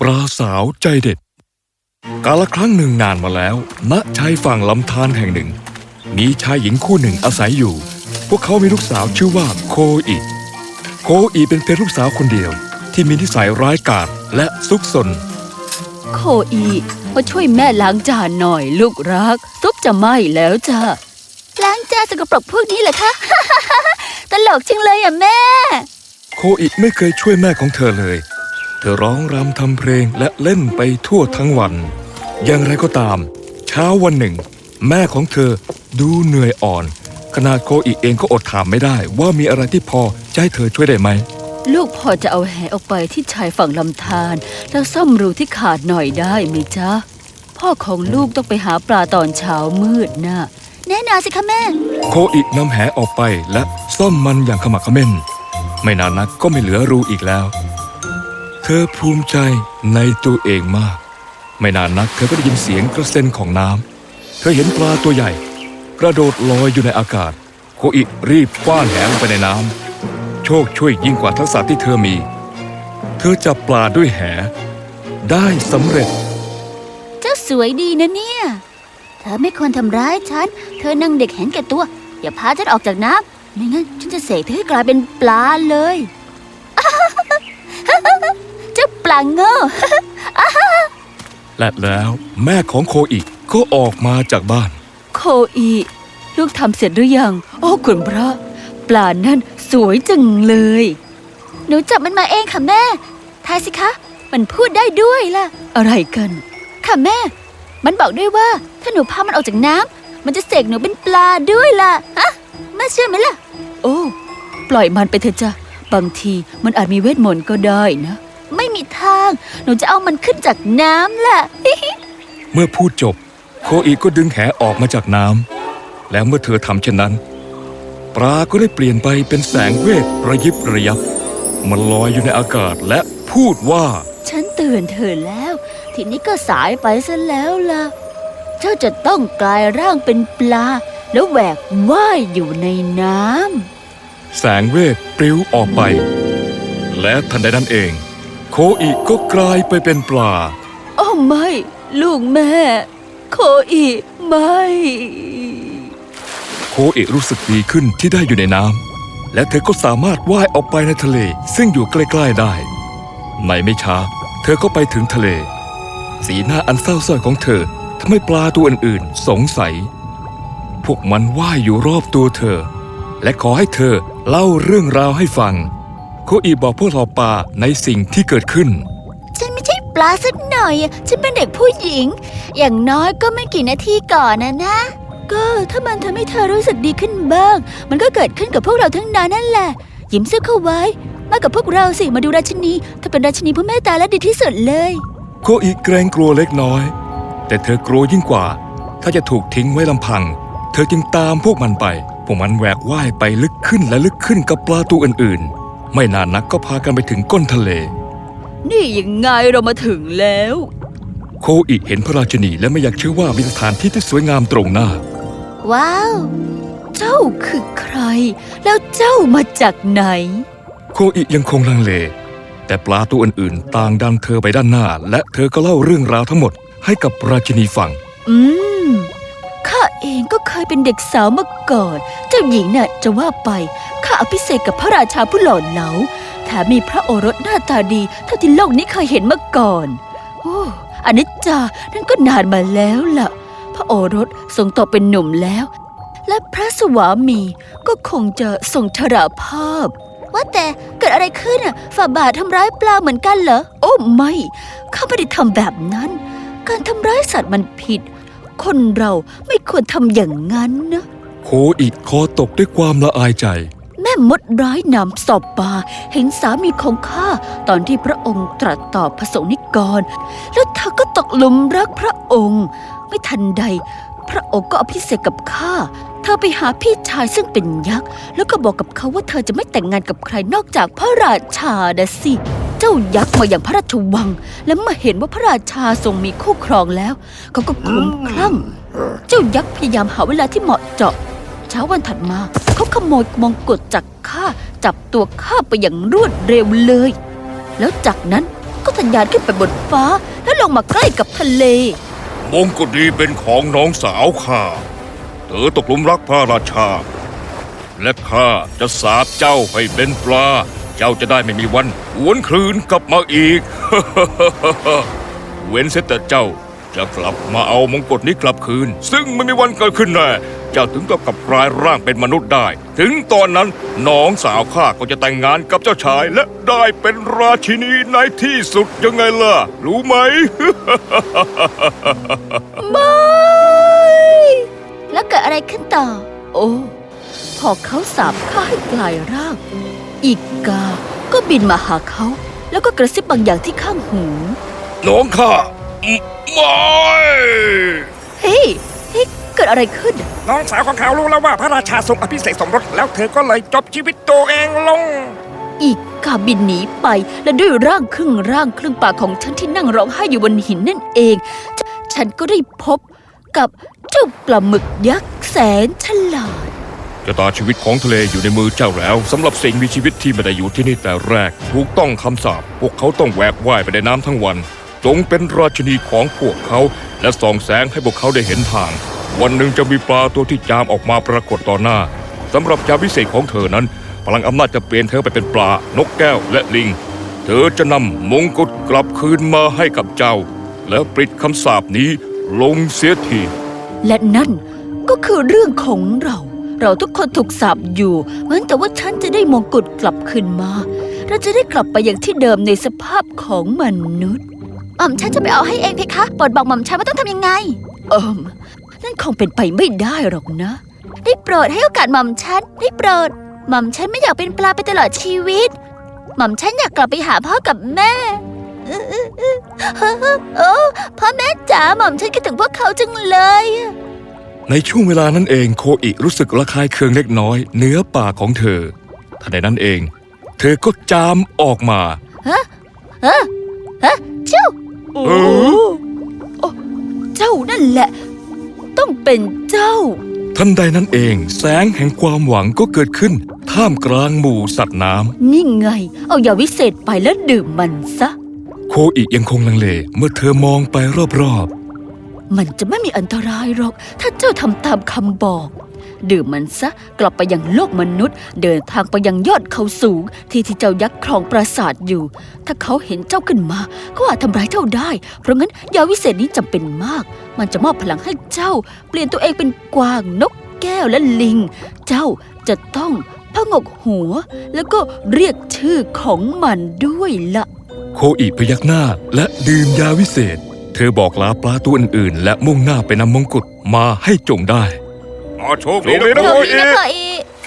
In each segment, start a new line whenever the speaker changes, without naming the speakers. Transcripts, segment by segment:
ปลาสาวใจเด็ด กาละครั้งหนึ่งนานมาแล้ว ณชายฝั่งลำธารแห่งหนึ่ง มีชายหญิงคู่หนึ่งอาศัยอยู่ พวกเขามีลูกสาวชื่อว่าโคอิโคอิเป็นเพียงลูกสาวคนเดียว ที่มีนิสัยร้ายกาจและซุกซน
โคอีมาช่วยแม่ล้างจานหน่อยลูกรักซุปจะไหม้แล้วจ้าล้างจานสกปรกพวกนี้เหรอคะ ตลกจังเลยอะแม่
โคอิไม่เคยช่วยแม่ของเธอเลย เธอร้องรำทำเพลงและเล่นไปทั่วทั้งวัน อย่างไรก็ตาม เช้าวันหนึ่ง แม่ของเธอดูเหนื่อยอ่อน ขนาดโคอิเองก็อดถามไม่ได้ว่ามีอะไรที่พอจะให้เธอช่วยได้ไหม
ลูกพอจะเอาแหออกไปที่ชายฝั่งลำธารแล้วซ่อมรูที่ขาดหน่อยได้ไหมจ๊ะ พ่อของลูกต้องไปหาปลาตอนเช้ามืดนะแน่นอนสิคะแม่
โคอินำแหออกไปและซ่อมมันอย่างขมักเขม้น ไม่นานนักก็ไม่เหลือรูอีกแล้วเธอภูมิใจในตัวเองมาก ไม่นานนักเธอก็ได้ยินเสียงกระเซ็นของน้ำเธอเห็นปลาตัวใหญ่ กระโดดลอยอยู่ในอากาศ โคอิรีบคว้านแหลงไปในน้ำโชคช่วยยิ่งกว่าทักษะที่เธอมี เธอจับปลาด้วยแห ได้สำเร็จ
เจ้าสวยดีนะเนี่ย เธอไม่ควรทำร้ายฉัน เธอนั่งเด็กเห็นแก่ตัว อย่าพาฉันออกจากน้ำไม่งั้นฉันจะเสกเธอให้กลายเป็นปลาเลย ลาโง่
และแล้วแม่ของโคอิก็ออกมาจากบ้าน
โคอีลูกทำเสร็จหรือยัง โอ้คุณพระ ปลานั่นสวยจังเลย หนูจับมันมาเองค่ะแม่ทายสิคะ มันพูดได้ด้วยล่ะ อะไรกัน ค่ะแม่ มันบอกด้วยว่า ถ้าหนูพามันออกจากน้ำมันจะเสกหนูเป็นปลาด้วยล่ะฮะแม่เชื่อไหมล่ะ โอ้ ปล่อยมันไปเถอะจ้ะบางทีมันอาจมีเวทมนต์ก็ได้นะ ม่มีทาง หนูจะเอามันขึ้นจากน้ำล่ะ
เมื่อพูดจบ โคอีก็ดึงแหออกมาจากน้ำแล้วเมื่อเธอทำเช่นนั้น ปลาก็ได้เปลี่ยนไปเป็นแสงเวทระยิบระยับ มันลอยอยู่ในอากาศและพูดว่า
ฉันเตือนเธอแล้ว ทีนี้ก็สายไปซะแล้วล่ะ เจ้าจะต้องกลายร่างเป็นปลา แล้วแหวกว่ายอยู่ในน้
แสงเวทปลิวออกไป และทันใดนั้นเอง โคอีก็กลายไปเป็นปลาำ
โอ้ไม่ ลูกแม่ โคอีไม่
โคอิรู้สึกดีขึ้นที่ได้อยู่ในน้ำและเธอก็สามารถว่ายออกไปในทะเล ซึ่งอยู่ใกล้ ๆได้ ในไม่ช้า เธอก็ไปถึงทะเล สีหน้าอันเศร้าส้อยของเธอทำให้ปลาตัวอื่นๆ สงสัย พวกมันว่ายอยู่รอบตัวเธอ และขอให้เธอเล่าเรื่องราวให้ฟังโคอีบอกพวกเราปลาในสิ่งที่เกิดขึ้น
ฉันไม่ใช่ปลาสักหน่อยอะฉันเป็นเด็กผู้หญิง อย่างน้อยก็ไม่กี่นาทีก่อนนะนะ ก็ถ้ามันทำให้เธอรู้สึกดีขึ้นบ้าง มันก็เกิดขึ้นกับพวกเราทั้งนั้นนั่นแหละ ยิ้มเสื้อเข้าไว้ มากับพวกเราสิ มาดูราชินีเธอเป็นราชินีผู้เมตตาและดีที่สุดเลย
โคอีเกรงกลัวเล็กน้อย แต่เธอกลัวยิ่งกว่า ถ้าจะถูกทิ้งไว้ลำพัง เธอจึงตามพวกมันไป พวกมันแหวกว่ายไปลึกขึ้นและลึกขึ้นกับปลาตัวอื่นๆ ไม่นานนักก็พากันไปถึงก้นทะเล
นี่ยังไงเรามาถึงแล้ว
โคอีเห็นพระราชินีและไม่อยากเชื่อว่ามีสถานที่ที่สวยงามตรงหน้า
ว้าว เจ้าคือใคร แล้วเจ้ามาจากไหน
โคอียังคงลังเล แต่ปลาตัวอื่นๆ ต่างดันเธอไปด้านหน้า และเธอก็เล่าเรื่องราวทั้งหมดให้กับราชินีฟัง
อืมข้า เองก็เคยเป็นเด็กสาวมาก่อน เจ้าหญิงน่ะจะว่าไปข้าอภิเษกกับพระราชาผู้หล่อเหลาแถมมีพระโอรสหน้าตาดีเท่าที่โลกนี้เคยเห็นมาก่อนโอ้อันนี้จานั่นก็นานมาแล้วล่ะ พระโอรสทรงโตเป็นหนุ่มแล้ว และพระสวามีก็คงจะทรงชราภาพ ว่าแต่เกิดอะไรขึ้นอะฝ่าบาททำร้ายปลาเหมือนกันเหรอ โอ้ไม่ ข้าไม่ได้ทำแบบนั้น การทำร้ายสัตว์มันผิด คนเราไม่ควรทำอย่างนั้นนะ
โคอีคอตกด้วยความละอายใจ
แม่มดร้ายนำสอบปาเห็นสามีของข้าตอนที่พระองค์ตรัสตอบพระสงฆ์นิกร แล้วเธอก็ตกหลุมรักพระองค์ ไม่ทันใด พระองค์ก็อภิเษกกับข้าเธอไปหาพี่ชายซึ่งเป็นยักษ์ แล้วก็บอกกับเขาว่าเธอจะไม่แต่งงานกับใครนอกจากพระราชานะสิ เจ้ายักษ์มาอย่างพระราชวัง และเมื่อเห็นว่าพระราชาทรงมีคู่ครองแล้ว เขาก็คลุ้มคลั่ง เจ้ายักษ์พยายามหาเวลาที่เหมาะเจาะ เช้าวันถัดมา เขาขโมยมงกุฎจากข้าจับตัวข้าไปอย่างรวดเร็วเลย แล้วจากนั้นก็ทะยานขึ้นไปบนฟ้าแล้วลงมาใกล้กับทะเล
มงกุฎนี้เป็นของน้องสาวข้า เธอตกหลุมรักพระราชา และข้าจะสาบเจ้าให้เป็นปลา เจ้าจะได้ไม่มีวันหวนคืนกลับมาอีก เว้นเสียแต่เจ้าจะกลับมาเอามงกุฎนี้กลับคืน ซึ่งไม่มีวันเกิดขึ้นแน่เจ้าถึงต้องกลับกลายร่างเป็นมนุษย์ได้ ถึงตอนนั้นน้องสาวข้าก็จะแต่งงานกับเจ้าชาย และได้เป็นราชินีในที่สุดยังไงล่ะ รู้ไหม
ไม่แล้วเกิดอะไรขึ้นต่อ โอ้ พอเขาสาบข้าให้กลายร่าง อีกกา ก็บินมาหาเขา แล้วก็กระซิบบางอย่างที่ข้างหู
น้องข้าอืมไม่
เฮ้ยเฮ้ยเกิดอะไรขึ้น
น้องสาวของเขารู้แล้วว่าพระราชาทรงอภิเษกสมรสแล้วเธอก็เลยจบชีวิตตัวเองลง
อีกกาบินหนีไปและด้วยร่างครึ่งร่างครึ่งปากของฉันที่นั่งร้องไห้อยู่บนหินนั่นเองฉฉันก็ได้พบกับเจ้าปลาหมึกยักษ์แสนฉลาด
ชะตาชีวิตของทะเลอยู่ในมือเจ้าแล้วสำหรับสิ่งมีชีวิตที่ไม่ได้อยู่ที่นี่แต่แรก ถูกต้องคำสาปพวกเขาต้องแหวกว่ายไปในน้ำทั้งวัน จงเป็นราชินีของพวกเขา และส่องแสงให้พวกเขาได้เห็นทาง วันหนึ่งจะมีปลาตัวที่จามออกมาปรากฏต่อหน้าสำหรับยามวิเศษของเธอนั้น พลังอำนาจจะเปลี่ยนเธอไปเป็นปลา นกแก้วและลิง เธอจะนำมงกุฎกลับคืนมาให้กับเจ้า แล้วปิดคำสาปนี้ลงเสียที
และนั่นก็คือเรื่องของเรา เราทุกคนถูกสาปอยู่เหมือนแต่ว่าฉันจะได้มงกุฎกลับคืนมา เราจะได้กลับไปอย่างที่เดิมในสภาพของมนุษย์อ่อมฉันจะไปเอาให้เองเพคะโปรดบอกหม่อมฉันว่าต้องทำยังไงเอิมนั่นคงเป็นไปไม่ได้หรอกนะ ได้โปรดให้โอกาสหม่อมฉันได้โปรดหม่อมฉันไม่อยากเป็นปลาไปตลอดชีวิต หม่อมฉันอยากกลับไปหาพ่อกับแม่โอ้พ่อแม่จ๋าหม่อมฉันคิดถึงพวกเขาจังเลย
ในช่วงเวลานั้นเองโคอิรู้สึกระคายเคืองเล็กน้อยเหนือปากของเธอทันใดนั้นเอง เธอก็จามออกมา
เจ้า
เออ
โอ้เจ้านั่นแหละ ต้องเป็นเจ้า
ทันใดนั้นเอง แสงแห่งความหวังก็เกิดขึ้น ท่ามกลางหมู่สัตว์น้
นี่ไง เอายาวิเศษไปแล้วดื่มมันซะำ
โคอิยังคงลังเลเมื่อเธอมองไปรอบ
มันจะไม่มีอันตรายหรอก ถ้าเจ้าทำตามคำบอก ดื่มมันซะกลับไปยังโลกมนุษย์ เดินทางไปยังยอดเขาสูง ที่ที่เจ้ายักษ์ครองปราสาทอยู่ ถ้าเขาเห็นเจ้าขึ้นมาก็อาจทำร้ายเจ้าได้ เพราะงั้นยาวิเศษนี้จำเป็นมาก มันจะมอบพลังให้เจ้า เปลี่ยนตัวเองเป็นกวางนกแก้วและลิง เจ้าจะต้องพงกหัว แล้วก็เรียกชื่อของมันด้วยละ
โคอิพยักหน้าและดื่มยาวิเศษ เธอบอกลาปลาตัวอื่นๆ และมุ่งหน้าไปนำมงกุฎมาให้จงได้
อ๋อโชคดีนะ
โช
โค
คดี
อิ
นะพ่ออี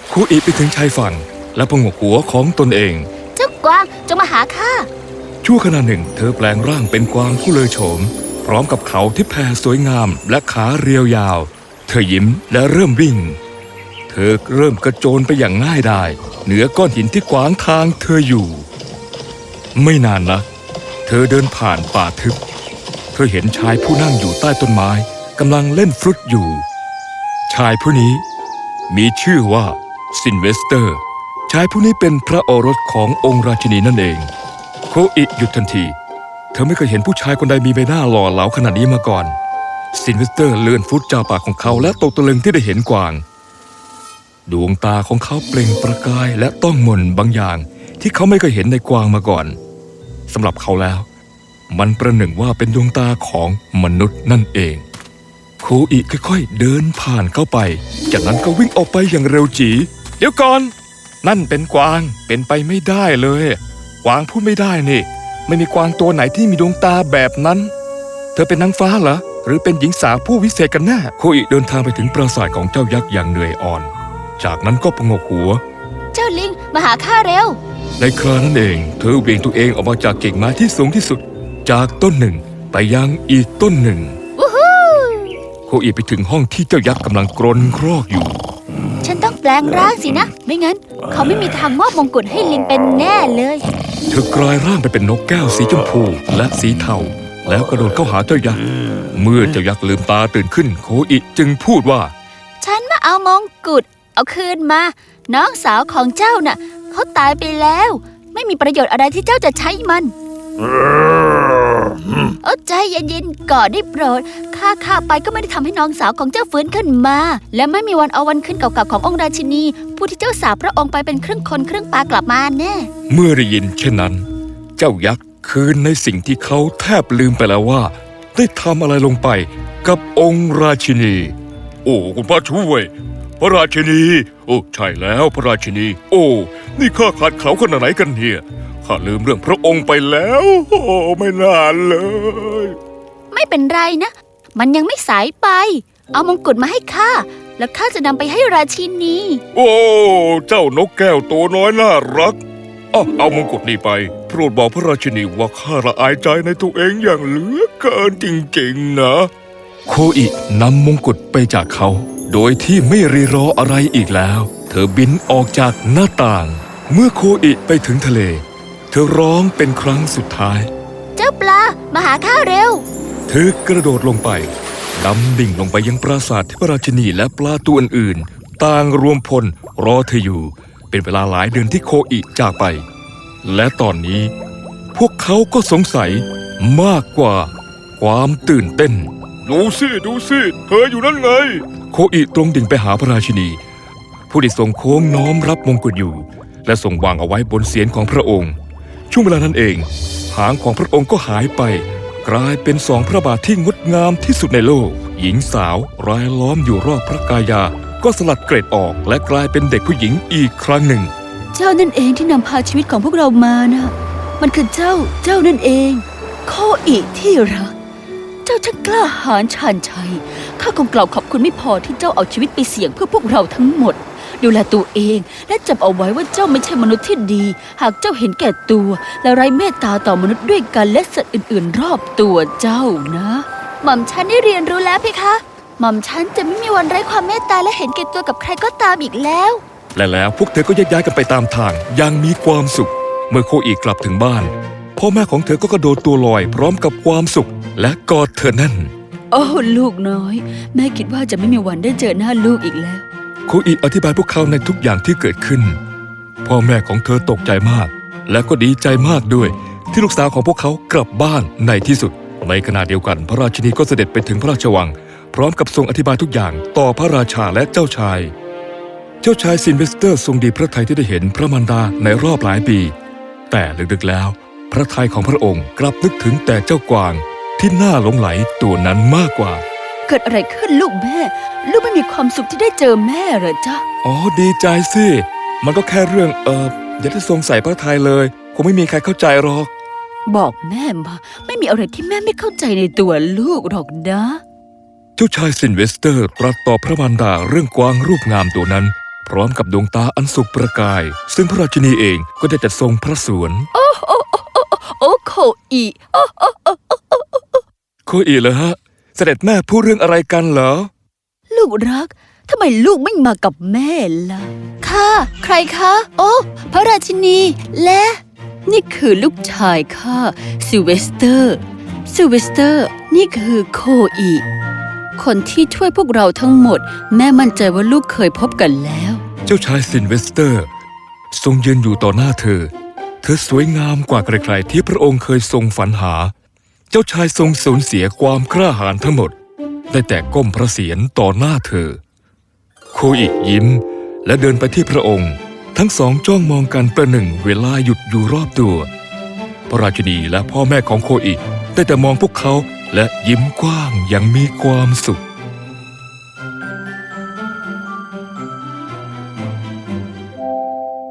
โคอิไปถึงชายฝั่ง และพงกหัวของตนเอง
เจ้ากวางจงมาหาข้า
ชั่วขณะหนึ่ง เธอแปลงร่างเป็นกวางผู้เลอโฉม พร้อมกับเขาที่แผ่สวยงามและขาเรียวยาว เธอยิ้มและเริ่มวิ่ง เธอเริ่มกระโจนไปอย่างง่ายดายเหนือก้อนหินที่ขวางทางเธออยู่ ไม่นานนะ เธอเดินผ่านป่าทึบ เธอเห็นชายผู้นั่งอยู่ใต้ต้นไม้กำลังเล่นฟรุตอยู่ ชายผู้นี้มีชื่อว่าซิลเวสเตอร์ ชายผู้นี้เป็นพระโอรสขององค์ราชินีนั่นเอง โคอิหยุดทันที เธอไม่เคยเห็นผู้ชายคนใดมีใบหน้าหล่อเหลาขนาดนี้มาก่อน ซิลเวสเตอร์เลื่อนฟลุตจากปากของเขาและตกตะลึงที่ได้เห็นกวาง ดวงตาของเขาเปล่งประกายและต้องมนต์บางอย่างที่เขาไม่เคยเห็นในกวางมาก่อนสำหรับเขาแล้ว มันประหนึ่งว่าเป็นดวงตาของมนุษย์นั่นเองโคอิค่อยๆเดินผ่านเข้าไป จากนั้นก็วิ่งออกไปอย่างเร็วจี เดี๋ยวก่อน นั่นเป็นกวางเป็นไปไม่ได้เลย กวางพูดไม่ได้นี่ ไม่มีกวางตัวไหนที่มีดวงตาแบบนั้น เธอเป็นนางฟ้าเหรอหรือเป็นหญิงสาวผู้วิเศษกันแน่โคอิเดินทางไปถึงปราสาทของเจ้ายักษ์อย่างเหนื่อยอ่อน จากนั้นก็พงกหัว
เจ้าลิงมาหาข้าเร็ว
ในครานั้นเอง เธอเหวี่ยงตัวเองออกมาจากกิ่งไม้ที่สูงที่สุด จากต้นหนึ่งไปยังอีกต้นหนึ่งโคอิไปถึงห้องที่เจ้ายักษ์กำลังกรนครอกอยู่
ฉันต้องแปลงร่างสินะ ไม่งั้น เขาไม่มีทางมอบมงกุฎให้ลิงเป็นแน่เลย
เธอกลายร่างไปเป็นนกแก้วสีชมพูและสีเทาแล้วกระโดดเข้าหาเจ้ายักษ์ เมื่อเจ้ายักษ์ลืมตาตื่นขึ้นโคอิจึงพูดว่า
ฉันมาเอามงกุฎเอาคืนมา น้องสาวของเจ้าน่ะเขาตายไปแล้ว ไม่มีประโยชน์อะไรที่เจ้าจะใช้มัน เออใจเย็นๆก่อนได้โปรด ข้าข้าไปก็ไม่ได้ทำให้น้องสาวของเจ้าฟื้นขึ้นมา และไม่มีวันเอาวันขึ้นเก่าๆขององค์ราชินี ผู้ที่เจ้าสาวพระองค์ไปเป็นครึ่งคนครึ่งปลากลับมาแน่
เมื่อได้ยินเช่นนั้น เจ้ายักษ์คืนในสิ่งที่เขาแทบลืมไปแล้วว่า ได้ทำอะไรลงไปกับองค์ราชินี โอ้คุณพระช่วย พระราชินี โอ้ใช่แล้วพระราชินี โอ้ นี่ข้าขาดเขาขนาดไหนกันเนี่ย ข้าลืมเรื่องพระองค์ไปแล้ว โอ้ไม่นานเลย
ไม่เป็นไรนะ มันยังไม่สายไป เอามงกุฎมาให้ข้า แล้วข้าจะนำไปให้ราชินี
โอ้ เจ้านกแก้วตัวน้อยน่ารักอ้าวเอามงกุฎนี้ไป โปรดบอกพระราชินีว่าข้าละอายใจในตัวเองอย่างเหลือเกินจริงๆนะ โคอินำมงกุฎไปจากเขา โดยที่ไม่รีรออะไรอีกแล้ว เธอบินออกจากหน้าต่าง เมื่อโคอิไปถึงทะเล เธอร้องเป็นครั้งสุดท้าย
เจ้าปลา มาหาข้าเร็ว
เธอกระโดดลงไปดำดิ่งลงไปยังปราสาทที่พระราชินีและปลาตัวอื่นๆต่างรวมพลรอเธออยู่ เป็นเวลาหลายเดือนที่โคอิจากไป และตอนนี้ พวกเขาก็สงสัยมากกว่าความตื่นเต้น ดูสิดูสิเธออยู่นั่นไง โคอิตรงดิ่งไปหาพระราชินี ผู้ที่ทรงโค้งน้อมรับมงกุฎอยู่ และทรงวางเอาไว้บนเศียรของพระองค์ ช่วงเวลานั้นเอง หางของพระองค์ก็หายไป กลายเป็นสองพระบาทที่งดงามที่สุดในโลก หญิงสาวรายล้อมอยู่รอบพระกายา ก็สลัดเกรดออกและกลายเป็นเด็กผู้หญิงอีกครั้งหนึ่ง
เจ้านั่นเองที่นำพาชีวิตของพวกเรามานะมันคือเจ้าเจ้านั่นเองโคอิที่รัก เจ้าช่างกล้าหาญชาญชัยข้าคงกล่าวขอบคุณไม่พอที่เจ้าเอาชีวิตไปเสี่ยงเพื่อพวกเราทั้งหมด ดูแลตัวเอง และจำเอาไว้ว่าเจ้าไม่ใช่มนุษย์ที่ดี หากเจ้าเห็นแก่ตัว และไร้เมตตาต่อมนุษย์ด้วยกันและสัตว์อื่นๆ รอบตัวเจ้านะ หม่อมฉันได้เรียนรู้แล้วเพคะ หม่อมฉันจะไม่มีวันไร้ความเมตตาและเห็นแก่ตัวกับใครก็ตามอีกแล้ว
และแล้วพวกเธอก็แยกย้ายกันไปตามทางอย่างมีความสุข เมื่อโคอีกลับถึงบ้าน พ่อแม่ของเธอก็กระโดดตัวลอยพร้อมกับความสุข และกอดเธอแน่น
โอ้ลูกน้อย แม่คิดว่าจะไม่มีวันได้เจอหน้าลูกอีกแล้ว
โคอีอธิบายพวกเขาในทุกอย่างที่เกิดขึ้น พ่อแม่ของเธอตกใจมาก และก็ดีใจมากด้วย ที่ลูกสาวของพวกเขากลับบ้านในที่สุด ในขณะเดียวกันพระราชินีก็เสด็จไปถึงพระราชวัง พร้อมกับทรงอธิบายทุกอย่างต่อพระราชาและเจ้าชาย เจ้าชายซิลเวสเตอร์ทรงดีพระทัยที่ได้เห็นพระมารดาในรอบหลายปี แต่ลึกๆแล้ว พระทัยของพระองค์กลับนึกถึงแต่เจ้ากวางที่น่าหลงใหลตัวนั้นมากกว่า
เกิดอะไรขึ้นลูกแม่ ลูกไม่มีความสุขที่ได้เจอแม่เหรอจ๊ะ
อ๋อดีใจสิ มันก็แค่เรื่องเอออย่าได้ทรงใส่พระทัยเลยคงไม่มีใครเข้าใจหรอก
บอกแม่มา ไม่มีอะไรที่แม่ไม่เข้าใจในตัวลูกหรอกนะ
เจ้าชายซิลเวสเตอร์ตรัสต่อพระมารดาเรื่องกวางรูปงามตัวนั้น พร้อมกับดวงตาอันสุกประกาย ซึ่งพระราชินีเองก็ได้จัดทรงพระสรวล
โอ้โคอีโอ้
โคอีเหรอฮะ เสด็จแม่พูดเรื่องอะไรกันเหรอ
ลูกรัก ทำไมลูกไม่มากับแม่ล่ะ ค่ะ ใครคะ โอ้ พระราชินี และ นี่คือลูกชายค่ะซิลเวสเตอร์ซิลเวสเตอร์ นี่คือโคอี คนที่ช่วยพวกเราทั้งหมด แม่มั่นใจว่าลูกเคยพบกันแล้ว
เจ้าชายซิลเวสเตอร์ ทรงยืนอยู่ต่อหน้าเธอ เธอสวยงามกว่าใครๆที่พระองค์เคยทรงฝันหา เจ้าชายทรงสูญเสียความกล้าหาญทั้งหมด ได้แต่ก้มพระเศียรต่อหน้าเธอ โคอิยิ้มและเดินไปที่พระองค์ ทั้งสองจ้องมองกันประหนึ่งเวลาหยุดอยู่รอบตัว พระราชินีและพ่อแม่ของโคอิได้แต่มองพวกเขาและยิ้มกว้างอย่างมีความสุข